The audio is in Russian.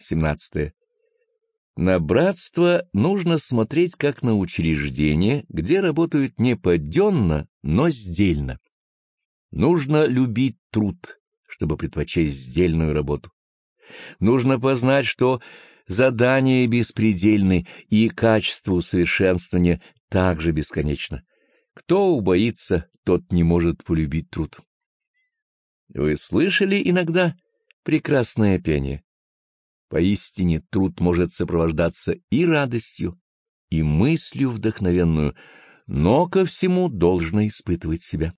17. На братство нужно смотреть как на учреждение, где работают не подденно, но сдельно. Нужно любить труд, чтобы предпочесть сдельную работу. Нужно познать, что задания беспредельны и качество усовершенствования также бесконечно. Кто убоится, тот не может полюбить труд. Вы слышали иногда прекрасное пение? Поистине труд может сопровождаться и радостью, и мыслью вдохновенную, но ко всему должно испытывать себя.